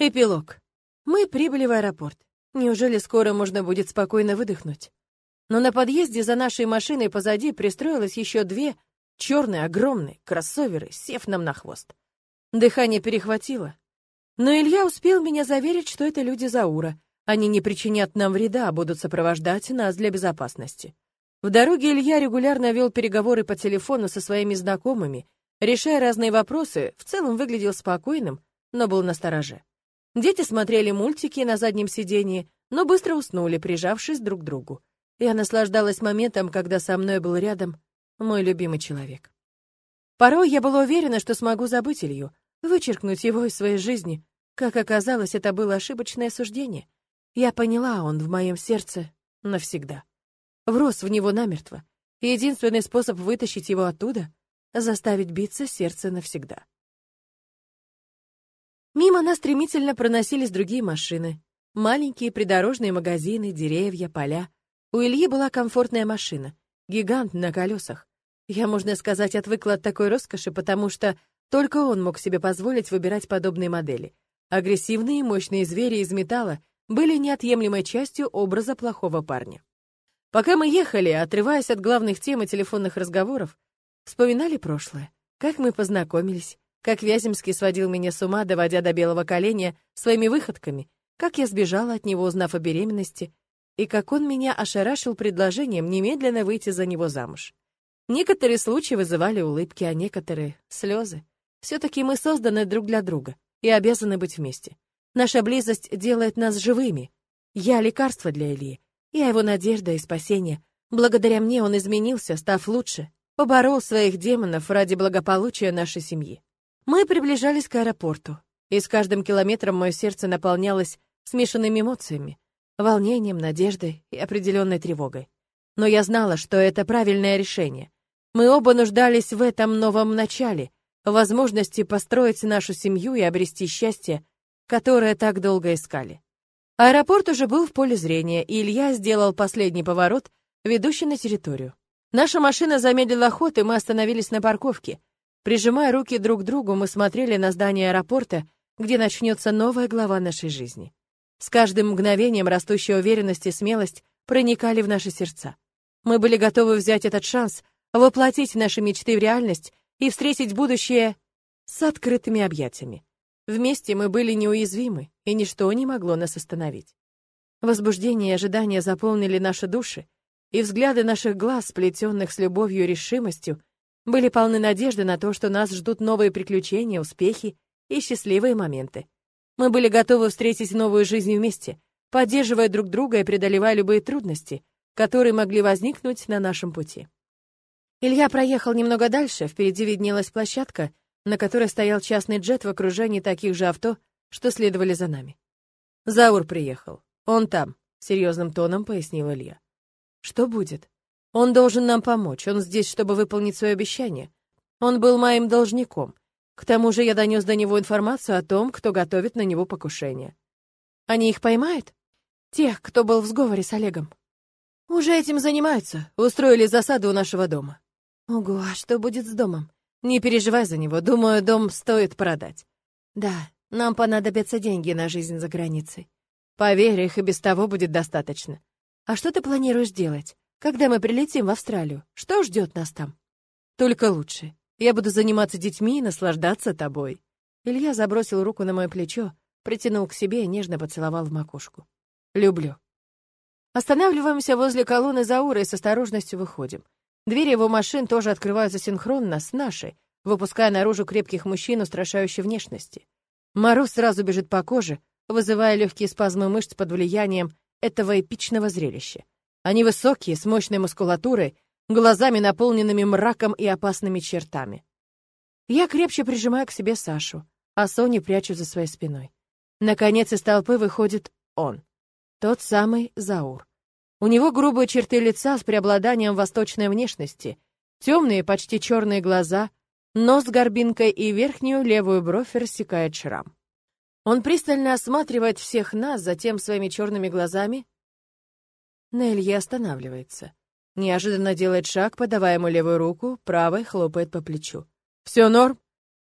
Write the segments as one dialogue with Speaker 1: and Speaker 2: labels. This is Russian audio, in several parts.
Speaker 1: Эпилог. Мы прибыли в аэропорт. Неужели скоро можно будет спокойно выдохнуть? Но на подъезде за нашей машиной позади пристроилось еще две черные огромные кроссоверы, сев нам на хвост. Дыхание перехватило. Но Илья успел меня заверить, что это люди Заура. Они не причинят нам вреда, а будут сопровождать нас для безопасности. В дороге Илья регулярно вел переговоры по телефону со своими знакомыми, решая разные вопросы, в целом выглядел спокойным, но был настороже. Дети смотрели мультики на заднем сидении, но быстро уснули, прижавшись друг к другу. Я наслаждалась моментом, когда со мной был рядом мой любимый человек. Порой я была уверена, что смогу забыть Илью, вычеркнуть его из своей жизни. Как оказалось, это было ошибочное суждение. Я поняла, он в моем сердце навсегда. Врос в него намертво. Единственный способ вытащить его оттуда — заставить биться сердце навсегда. Мимо нас стремительно проносились другие машины. Маленькие придорожные магазины, деревья, поля. У Ильи была комфортная машина, гигант на колесах. Я, можно сказать, отвыкла от такой роскоши, потому что только он мог себе позволить выбирать подобные модели. Агрессивные мощные звери из металла были неотъемлемой частью образа плохого парня. Пока мы ехали, отрываясь от главных тем и телефонных разговоров, вспоминали прошлое, как мы познакомились, как Вяземский сводил меня с ума, доводя до белого коленя своими выходками, как я сбежала от него, узнав о беременности, и как он меня ошарашил предложением немедленно выйти за него замуж. Некоторые случаи вызывали улыбки, а некоторые — слезы. Все-таки мы созданы друг для друга и обязаны быть вместе. Наша близость делает нас живыми. Я — лекарство для Ильи. Я его надежда и спасение. Благодаря мне он изменился, став лучше, поборол своих демонов ради благополучия нашей семьи. Мы приближались к аэропорту, и с каждым километром мое сердце наполнялось смешанными эмоциями, волнением, надеждой и определенной тревогой. Но я знала, что это правильное решение. Мы оба нуждались в этом новом начале, возможности построить нашу семью и обрести счастье, которое так долго искали. Аэропорт уже был в поле зрения, и Илья сделал последний поворот, ведущий на территорию. Наша машина замедлила ход, и мы остановились на парковке. Прижимая руки друг к другу, мы смотрели на здание аэропорта, где начнется новая глава нашей жизни. С каждым мгновением растущая уверенность и смелость проникали в наши сердца. Мы были готовы взять этот шанс, воплотить наши мечты в реальность и встретить будущее с открытыми объятиями. Вместе мы были неуязвимы, и ничто не могло нас остановить. Возбуждение и ожидание заполнили наши души, и взгляды наших глаз, сплетенных с любовью и решимостью, были полны надежды на то, что нас ждут новые приключения, успехи и счастливые моменты. Мы были готовы встретить новую жизнь вместе, поддерживая друг друга и преодолевая любые трудности, которые могли возникнуть на нашем пути. Илья проехал немного дальше, впереди виднелась площадка, на которой стоял частный джет в окружении таких же авто, что следовали за нами. Заур приехал. Он там, серьезным тоном пояснил Илья. Что будет? Он должен нам помочь, он здесь, чтобы выполнить свое обещание. Он был моим должником. К тому же я донес до него информацию о том, кто готовит на него покушение. Они их поймают? Тех, кто был в сговоре с Олегом. Уже этим занимаются, устроили засаду у нашего дома. Ого, а что будет с домом? Не переживай за него, думаю, дом стоит продать. Да, нам понадобятся деньги на жизнь за границей. Поверь, их и без того будет достаточно. А что ты планируешь делать? Когда мы прилетим в Австралию, что ждет нас там? Только лучше. Я буду заниматься детьми и наслаждаться тобой. Илья забросил руку на мое плечо, притянул к себе и нежно поцеловал в макушку. Люблю. Останавливаемся возле колонны Заура и с осторожностью выходим. Двери его машин тоже открываются синхронно с нашей, выпуская наружу крепких мужчин устрашающей внешности. Мороз сразу бежит по коже, вызывая легкие спазмы мышц под влиянием этого эпичного зрелища. Они высокие, с мощной мускулатурой, глазами наполненными мраком и опасными чертами. Я крепче прижимаю к себе Сашу, а Соню прячу за своей спиной. Наконец из толпы выходит он, тот самый Заур. У него грубые черты лица с преобладанием восточной внешности, темные, почти черные глаза, нос с горбинкой и верхнюю левую бровь рассекает шрам. Он пристально осматривает всех нас, затем своими черными глазами на Илье останавливается. Неожиданно делает шаг, подавая ему левую руку, правой хлопает по плечу. «Все норм?»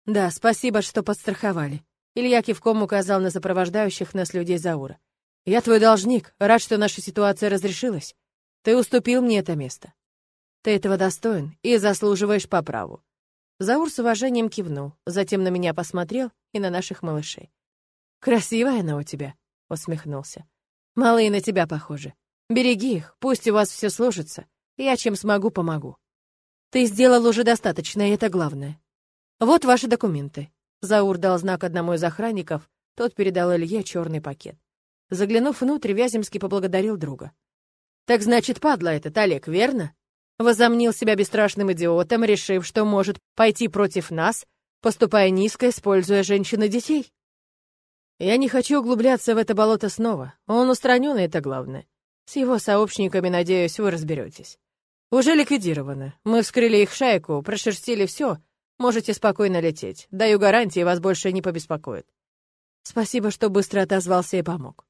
Speaker 1: «Да, спасибо, что подстраховали». Илья кивком указал на сопровождающих нас людей Заура. «Я твой должник, рад, что наша ситуация разрешилась. Ты уступил мне это место. Ты этого достоин и заслуживаешь по праву». Заур с уважением кивнул, затем на меня посмотрел и на наших малышей. «Красивая она у тебя», — усмехнулся. «Малые на тебя похожи. Береги их, пусть у вас все сложится. Я чем смогу, помогу». «Ты сделал уже достаточно, и это главное. Вот ваши документы». Заур дал знак одному из охранников, тот передал Илье черный пакет. Заглянув внутрь, Вяземский поблагодарил друга. «Так значит, падла этот Олег, верно?» Возомнил себя бесстрашным идиотом, решив, что может пойти против нас, поступая низко, используя женщин и детей. Я не хочу углубляться в это болото снова. Он устранен, и это главное. С его сообщниками, надеюсь, вы разберетесь. Уже ликвидировано. Мы вскрыли их шайку, прошерстили все. Можете спокойно лететь. Даю гарантии, вас больше не побеспокоит. Спасибо, что быстро отозвался и помог.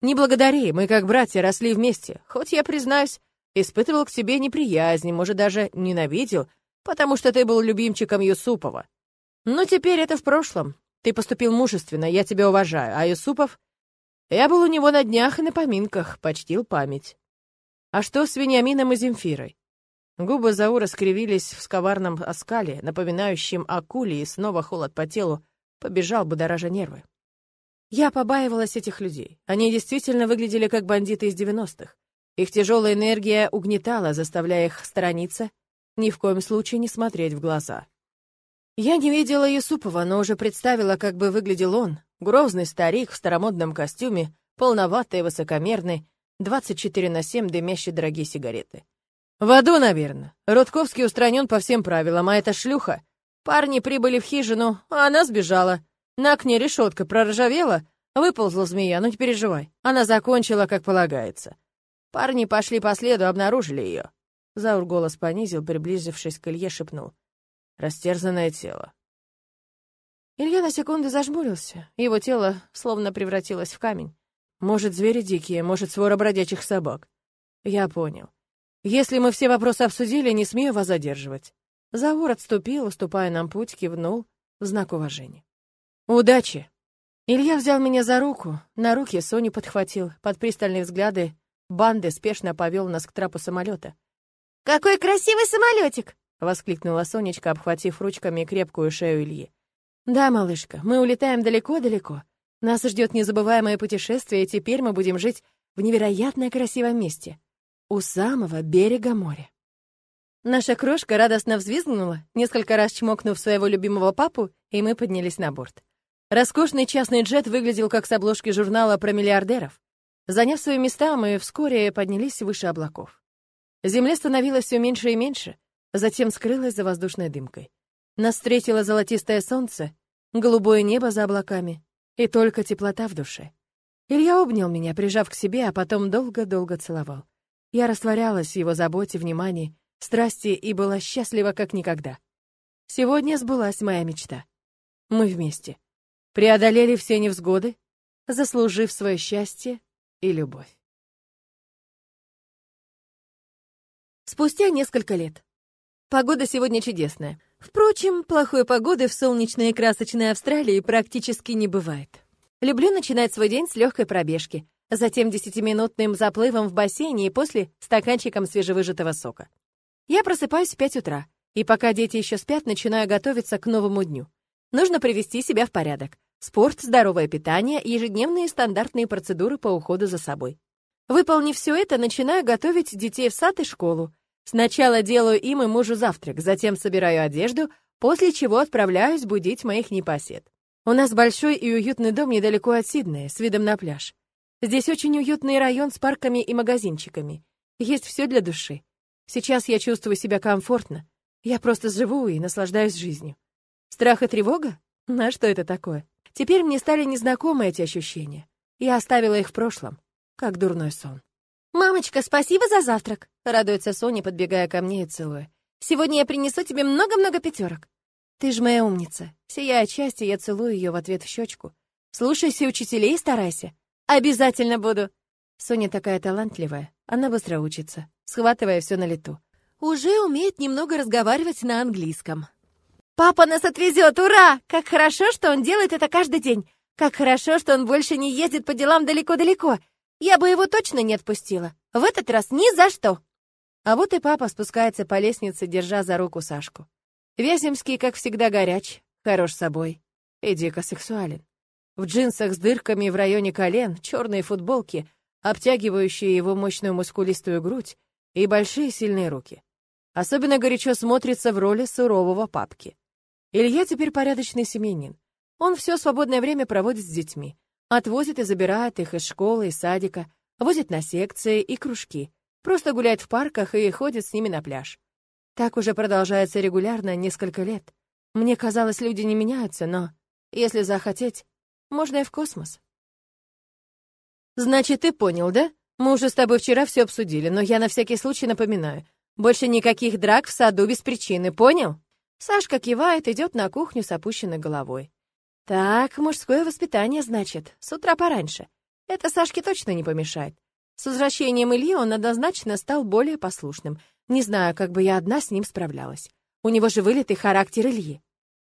Speaker 1: Не благодари, мы как братья росли вместе. Хоть я, признаюсь, испытывал к тебе неприязнь, может, даже ненавидел, потому что ты был любимчиком Юсупова. Но теперь это в прошлом. Ты поступил мужественно, я тебя уважаю, а Юсупов... Я был у него на днях и на поминках, почтил память. А что с Вениамином и Земфирой? Губы Заура скривились в сковарном оскале, напоминающем акуле, и снова холод по телу побежал, будоража нервы. Я побаивалась этих людей. Они действительно выглядели как бандиты из девяностых. Их тяжелая энергия угнетала, заставляя их сторониться, ни в коем случае не смотреть в глаза. Я не видела Юсупова, но уже представила, как бы выглядел он, грозный старик в старомодном костюме, полноватый и высокомерный, 24 на 7 дымящий дорогие сигареты. В аду, наверное. Рудковский устранен по всем правилам, а эта шлюха. Парни прибыли в хижину, а она сбежала. На окне решетка проржавела, выползла змея, ну не переживай. Она закончила, как полагается. Парни пошли по следу, обнаружили ее. Заур голос понизил, приблизившись к Илье, шепнул. Растерзанное тело. Илья на секунду зажмурился. Его тело словно превратилось в камень. Может, звери дикие, может, свора бродячих собак. Я понял. Если мы все вопросы обсудили, не смею вас задерживать. Завор отступил, уступая нам путь, кивнул в знак уважения. Удачи! Илья взял меня за руку, на руки Соню подхватил, под пристальные взгляды банды спешно повел нас к трапу самолета. «Какой красивый самолетик!» — воскликнула Сонечка, обхватив ручками крепкую шею Ильи. «Да, малышка, мы улетаем далеко-далеко. Нас ждет незабываемое путешествие, и теперь мы будем жить в невероятно красивом месте, у самого берега моря». Наша крошка радостно взвизгнула, несколько раз чмокнув своего любимого папу, и мы поднялись на борт. Роскошный частный джет выглядел как с обложки журнала про миллиардеров. Заняв свои места, мы вскоре поднялись выше облаков. Земля становилась все меньше и меньше, затем скрылась за воздушной дымкой. Нас встретило золотистое солнце, голубое небо за облаками и только теплота в душе. Илья обнял меня, прижав к себе, а потом долго-долго целовал. Я растворялась в его заботе, внимании, страсти и была счастлива как никогда. Сегодня сбылась моя мечта. Мы вместе. Преодолели все невзгоды, заслужив свое счастье и любовь. Спустя несколько лет. Погода сегодня чудесная. Впрочем, плохой погоды в солнечной и красочной Австралии практически не бывает. Люблю начинать свой день с легкой пробежки, затем десятиминутным заплывом в бассейне и после стаканчиком свежевыжатого сока. Я просыпаюсь в 5 утра, и пока дети еще спят, начинаю готовиться к новому дню. Нужно привести себя в порядок. Спорт, здоровое питание, ежедневные стандартные процедуры по уходу за собой. Выполнив все это, начинаю готовить детей в сад и школу, Сначала делаю им и мужу завтрак, затем собираю одежду, после чего отправляюсь будить моих непосед. У нас большой и уютный дом недалеко от Сиднея, с видом на пляж. Здесь очень уютный район с парками и магазинчиками. Есть все для души. Сейчас я чувствую себя комфортно. Я просто живу и наслаждаюсь жизнью. Страх и тревога? На что это такое? Теперь мне стали незнакомы эти ощущения. Я оставила их в прошлом, как дурной сон. «Мамочка, спасибо за завтрак!» — радуется Соня, подбегая ко мне и целуя. «Сегодня я принесу тебе много-много пятерок!» «Ты ж моя умница!» Сияя от счастья, я целую ее в ответ в щечку. «Слушайся учителей и старайся!» «Обязательно буду!» Соня такая талантливая, она быстро учится, схватывая все на лету. Уже умеет немного разговаривать на английском. «Папа нас отвезет! Ура! Как хорошо, что он делает это каждый день! Как хорошо, что он больше не ездит по делам далеко-далеко! Я бы его точно не отпустила! В этот раз ни за что!» А вот и папа спускается по лестнице, держа за руку Сашку. Вяземский, как всегда, горяч, хорош собой и дико сексуален. В джинсах с дырками в районе колен, черные футболки, обтягивающие его мощную мускулистую грудь и большие сильные руки. Особенно горячо смотрится в роли сурового папки. Илья теперь порядочный семьянин. Он все свободное время проводит с детьми. Отвозит и забирает их из школы, из садика, возит на секции и кружки. Просто гуляет в парках и ходит с ними на пляж. Так уже продолжается регулярно несколько лет. Мне казалось, люди не меняются, но, если захотеть, можно и в космос. Значит, ты понял, да? Мы уже с тобой вчера все обсудили, но я на всякий случай напоминаю. Больше никаких драк в саду без причины, понял? Сашка кивает, идет на кухню с опущенной головой. Так, мужское воспитание, значит, с утра пораньше. Это Сашке точно не помешает. С возвращением Ильи он однозначно стал более послушным. Не знаю, как бы я одна с ним справлялась. У него же вылитый характер Ильи.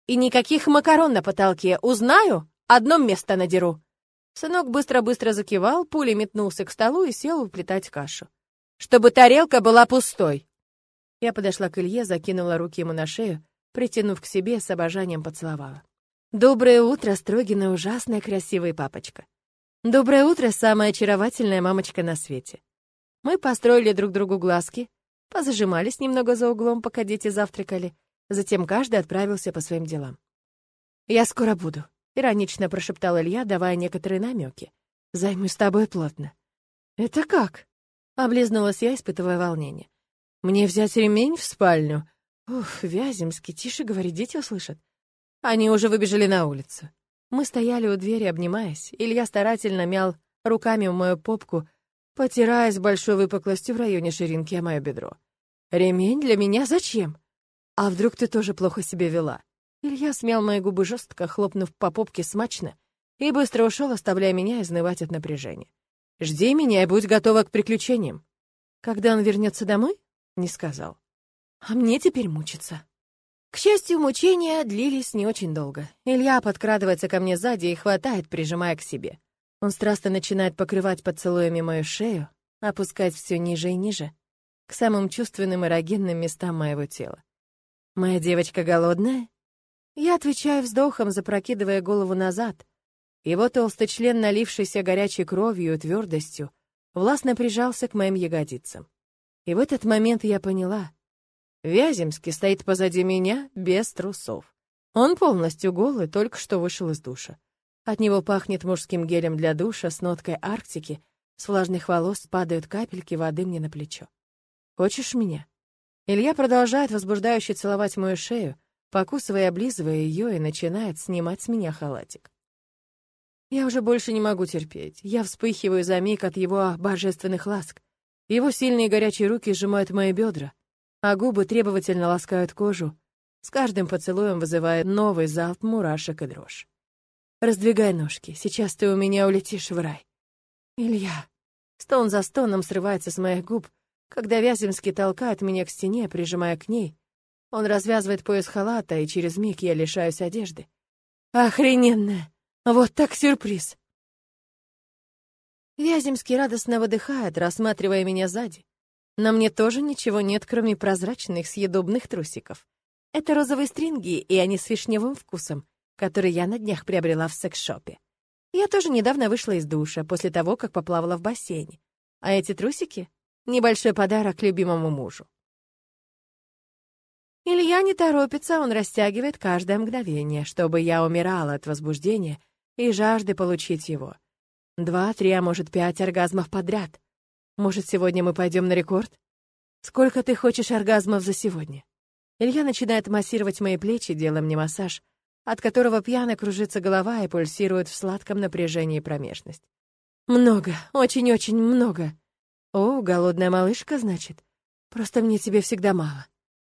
Speaker 1: И никаких макарон на потолке. Узнаю, одно место надеру. Сынок быстро-быстро закивал, пулей метнулся к столу и сел уплетать кашу. Чтобы тарелка была пустой. Я подошла к Илье, закинула руки ему на шею, притянув к себе, с обожанием поцеловала. «Доброе утро, Строгина, ужасная красивая папочка. Доброе утро, самая очаровательная мамочка на свете». Мы построили друг другу глазки, позажимались немного за углом, пока дети завтракали, затем каждый отправился по своим делам. «Я скоро буду», — иронично прошептал Илья, давая некоторые намеки. «Займусь тобой плотно». «Это как?» — облизнулась я, испытывая волнение. «Мне взять ремень в спальню?» Ух, Вяземский, тише говори, дети услышат. Они уже выбежали на улицу. Мы стояли у двери, обнимаясь. Илья старательно мял руками мою попку, потираясь большой выпуклостью в районе ширинки о мое бедро. «Ремень для меня зачем? А вдруг ты тоже плохо себя вела?» Илья смял мои губы жестко, хлопнув по попке смачно, и быстро ушел, оставляя меня изнывать от напряжения. «Жди меня и будь готова к приключениям». «Когда он вернется домой?» — не сказал. А мне теперь мучиться. К счастью, мучения длились не очень долго. Илья подкрадывается ко мне сзади и хватает, прижимая к себе. Он страстно начинает покрывать поцелуями мою шею, опускать все ниже и ниже, к самым чувственным эрогенным местам моего тела. «Моя девочка голодная?» Я отвечаю вздохом, запрокидывая голову назад. Его толстый член, налившийся горячей кровью и твердостью, властно прижался к моим ягодицам. И в этот момент я поняла, Вяземский стоит позади меня без трусов. Он полностью голый, только что вышел из душа. От него пахнет мужским гелем для душа с ноткой Арктики, с влажных волос падают капельки воды мне на плечо. «Хочешь меня?» Илья продолжает возбуждающе целовать мою шею, покусывая и облизывая ее, и начинает снимать с меня халатик. Я уже больше не могу терпеть. Я вспыхиваю за миг от его божественных ласк. Его сильные горячие руки сжимают мои бедра, а губы требовательно ласкают кожу, с каждым поцелуем вызывая новый залп мурашек и дрожь. «Раздвигай ножки, сейчас ты у меня улетишь в рай». «Илья...» Стон за стоном срывается с моих губ, когда Вяземский толкает меня к стене, прижимая к ней. Он развязывает пояс халата, и через миг я лишаюсь одежды. «Охрененно! Вот так сюрприз!» Вяземский радостно выдыхает, рассматривая меня сзади. На мне тоже ничего нет, кроме прозрачных съедобных трусиков. Это розовые стринги, и они с вишневым вкусом, который я на днях приобрела в секс-шопе. Я тоже недавно вышла из душа, после того, как поплавала в бассейне. А эти трусики — небольшой подарок любимому мужу. Илья не торопится, он растягивает каждое мгновение, чтобы я умирала от возбуждения и жажды получить его. Два, три, а может, пять оргазмов подряд. Может, сегодня мы пойдем на рекорд? Сколько ты хочешь оргазмов за сегодня? Илья начинает массировать мои плечи, делая мне массаж, от которого пьяно кружится голова и пульсирует в сладком напряжении промежность. Много, очень-очень много. О, голодная малышка, значит? Просто мне тебе всегда мало.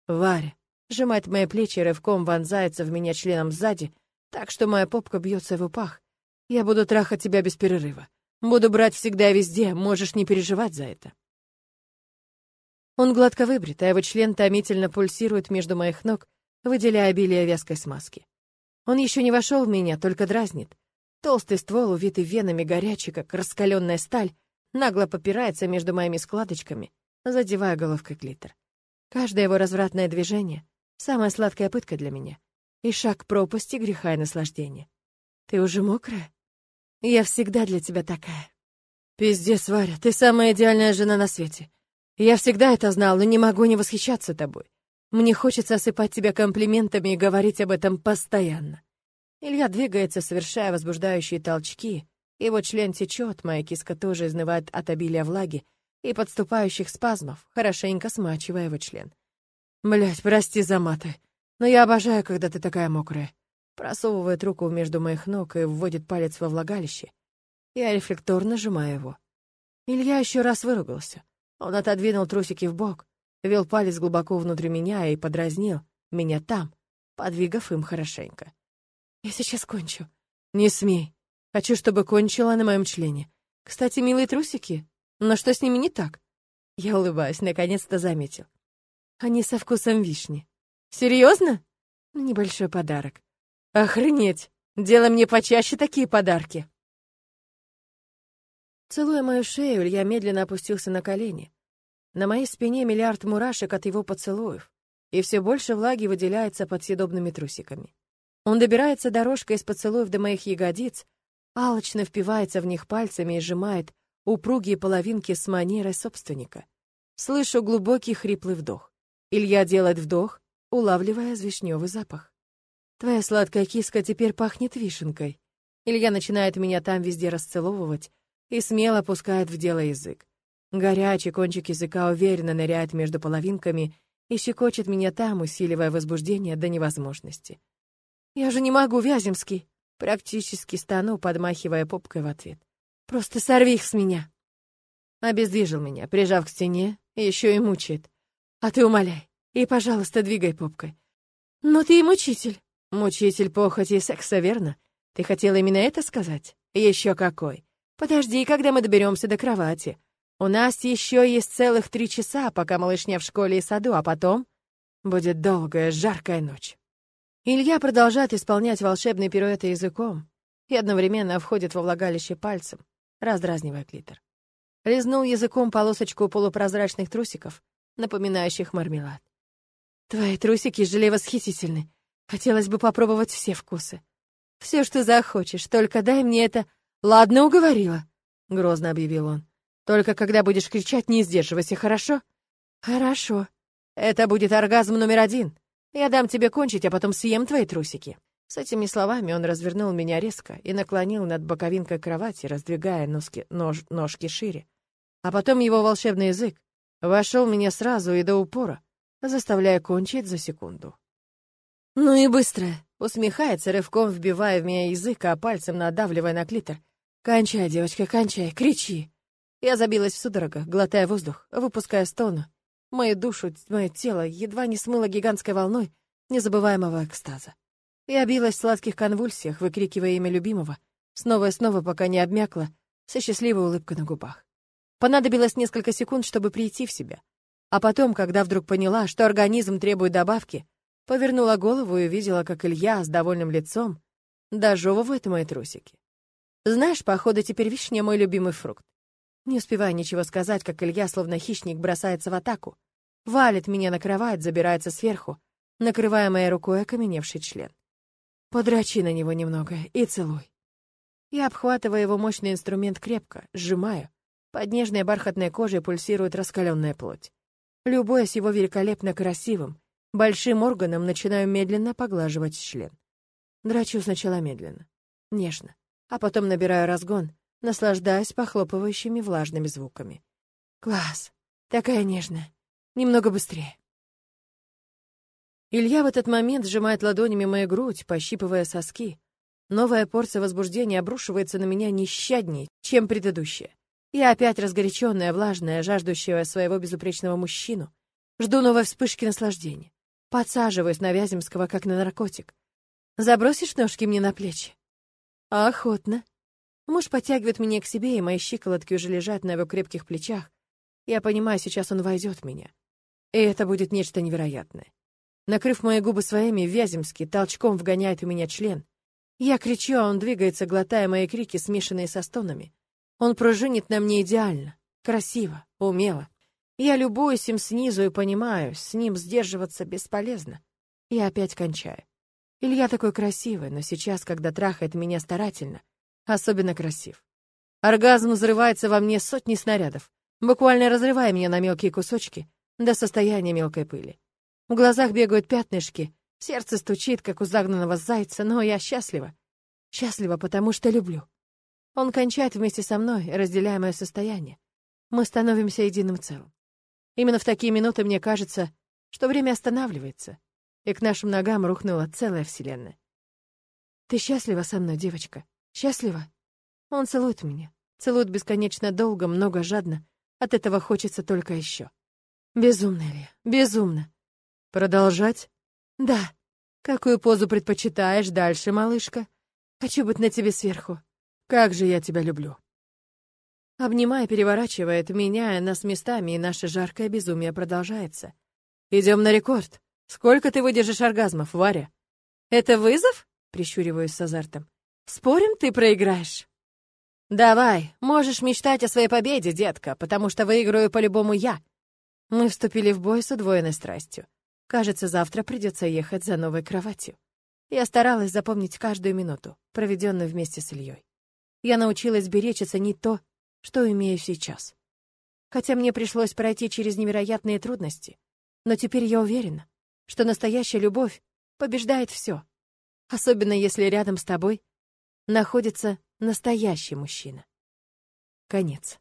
Speaker 1: Варя сжимает мои плечи, рывком вонзается в меня членом сзади, так что моя попка бьется в упах. Я буду трахать тебя без перерыва. Буду брать всегда и везде, можешь не переживать за это. Он гладко выбрит, а его член томительно пульсирует между моих ног, выделяя обилие вязкой смазки. Он еще не вошел в меня, только дразнит. Толстый ствол, увитый венами горячий, как раскаленная сталь, нагло попирается между моими складочками, задевая головкой клитор. Каждое его развратное движение — самая сладкая пытка для меня. И шаг к пропасти греха и наслаждения. Ты уже мокрая? Я всегда для тебя такая. Пиздец, Варя, ты самая идеальная жена на свете. Я всегда это знал, но не могу не восхищаться тобой. Мне хочется осыпать тебя комплиментами и говорить об этом постоянно. Илья двигается, совершая возбуждающие толчки. Его член течет, моя киска тоже изнывает от обилия влаги и подступающих спазмов, хорошенько смачивая его член. Блять, прости за маты, но я обожаю, когда ты такая мокрая. Просовывает руку между моих ног и вводит палец во влагалище. Я рефлекторно сжимаю его. Илья еще раз выругался. Он отодвинул трусики в бок, вел палец глубоко внутрь меня и подразнил меня там, подвигав им хорошенько. Я сейчас кончу. Не смей. Хочу, чтобы кончила на моем члене. Кстати, милые трусики. Но что с ними не так? Я улыбаюсь, наконец-то заметил. Они со вкусом вишни. Серьезно? Небольшой подарок. Охренеть! Делай мне почаще такие подарки. Целуя мою шею, я медленно опустился на колени. На моей спине миллиард мурашек от его поцелуев, и все больше влаги выделяется под съедобными трусиками. Он добирается дорожкой из поцелуев до моих ягодиц, алчно впивается в них пальцами и сжимает упругие половинки с манерой собственника. Слышу глубокий хриплый вдох. Илья делает вдох, улавливая вишневый запах. Твоя сладкая киска теперь пахнет вишенкой. Илья начинает меня там везде расцеловывать и смело пускает в дело язык. Горячий кончик языка уверенно ныряет между половинками и щекочет меня там, усиливая возбуждение до невозможности. Я же не могу, Вяземский. Практически стану, подмахивая попкой в ответ. Просто сорви их с меня. Обездвижил меня, прижав к стене, еще и мучает. А ты умоляй. И, пожалуйста, двигай попкой. Но ты и мучитель. Мучитель похоти и секса, верно? Ты хотела именно это сказать? Еще какой. Подожди, когда мы доберемся до кровати. У нас еще есть целых три часа, пока малышня в школе и саду, а потом будет долгая, жаркая ночь. Илья продолжает исполнять волшебные пируэты языком и одновременно входит во влагалище пальцем, раздразнивая клитор. Лизнул языком полосочку полупрозрачных трусиков, напоминающих мармелад. «Твои трусики желе восхитительны. Хотелось бы попробовать все вкусы. Все, что захочешь, только дай мне это...» «Ладно, уговорила», — грозно объявил он. «Только когда будешь кричать, не сдерживайся, хорошо?» «Хорошо. Это будет оргазм номер один. Я дам тебе кончить, а потом съем твои трусики». С этими словами он развернул меня резко и наклонил над боковинкой кровати, раздвигая носки, нож, ножки шире. А потом его волшебный язык вошел меня сразу и до упора, заставляя кончить за секунду. «Ну и быстро!» — усмехается, рывком вбивая в меня язык, а пальцем надавливая на клитор. «Кончай, девочка, кончай, кричи!» Я забилась в судорогах, глотая воздух, выпуская стону, Мою душу, мое тело едва не смыло гигантской волной незабываемого экстаза. Я билась в сладких конвульсиях, выкрикивая имя любимого, снова и снова, пока не обмякла, со счастливой улыбкой на губах. Понадобилось несколько секунд, чтобы прийти в себя. А потом, когда вдруг поняла, что организм требует добавки, повернула голову и увидела, как Илья с довольным лицом дожевывает мои трусики. Знаешь, походу, теперь вишня мой любимый фрукт. Не успевая ничего сказать, как Илья, словно хищник, бросается в атаку. Валит меня на кровать, забирается сверху, накрывая моей рукой окаменевший член. Подрачи на него немного и целуй. Я обхватываю его мощный инструмент крепко, сжимаю. Под нежной бархатной кожей пульсирует раскаленная плоть. Любуясь его великолепно красивым, большим органом, начинаю медленно поглаживать член. Драчу сначала медленно, нежно, а потом набираю разгон, наслаждаясь похлопывающими влажными звуками. «Класс! Такая нежная! Немного быстрее!» Илья в этот момент сжимает ладонями мою грудь, пощипывая соски. Новая порция возбуждения обрушивается на меня нещадней, чем предыдущая. Я опять разгоряченная, влажная, жаждущая своего безупречного мужчину. Жду новой вспышки наслаждения. Подсаживаюсь на Вяземского, как на наркотик. «Забросишь ножки мне на плечи?» «Охотно», Муж подтягивает меня к себе, и мои щиколотки уже лежат на его крепких плечах. Я понимаю, сейчас он войдет в меня. И это будет нечто невероятное. Накрыв мои губы своими, Вяземский толчком вгоняет у меня член. Я кричу, а он двигается, глотая мои крики, смешанные со стонами. Он пружинит на мне идеально, красиво, умело. Я любуюсь им снизу и понимаю, с ним сдерживаться бесполезно. Я опять кончаю. Илья такой красивый, но сейчас, когда трахает меня старательно, особенно красив. Оргазм взрывается во мне сотни снарядов, буквально разрывая меня на мелкие кусочки до состояния мелкой пыли. В глазах бегают пятнышки, сердце стучит, как у загнанного зайца, но я счастлива. Счастлива, потому что люблю. Он кончает вместе со мной, разделяя мое состояние. Мы становимся единым целым. Именно в такие минуты мне кажется, что время останавливается, и к нашим ногам рухнула целая вселенная. «Ты счастлива со мной, девочка? Счастлива?» Он целует меня. Целует бесконечно долго, много жадно. От этого хочется только еще. Безумно ли? Безумно. Продолжать? Да. Какую позу предпочитаешь дальше, малышка? Хочу быть на тебе сверху. Как же я тебя люблю. Обнимая, переворачивает, меняя нас местами, и наше жаркое безумие продолжается. Идем на рекорд. Сколько ты выдержишь оргазмов, Варя? Это вызов? Прищуриваюсь с азартом. Спорим, ты проиграешь? Давай, можешь мечтать о своей победе, детка, потому что выиграю по-любому я. Мы вступили в бой с удвоенной страстью. Кажется, завтра придется ехать за новой кроватью. Я старалась запомнить каждую минуту, проведенную вместе с Ильей. Я научилась беречь и ценить то, что имею сейчас. Хотя мне пришлось пройти через невероятные трудности, но теперь я уверена, что настоящая любовь побеждает все, особенно если рядом с тобой находится настоящий мужчина. Конец.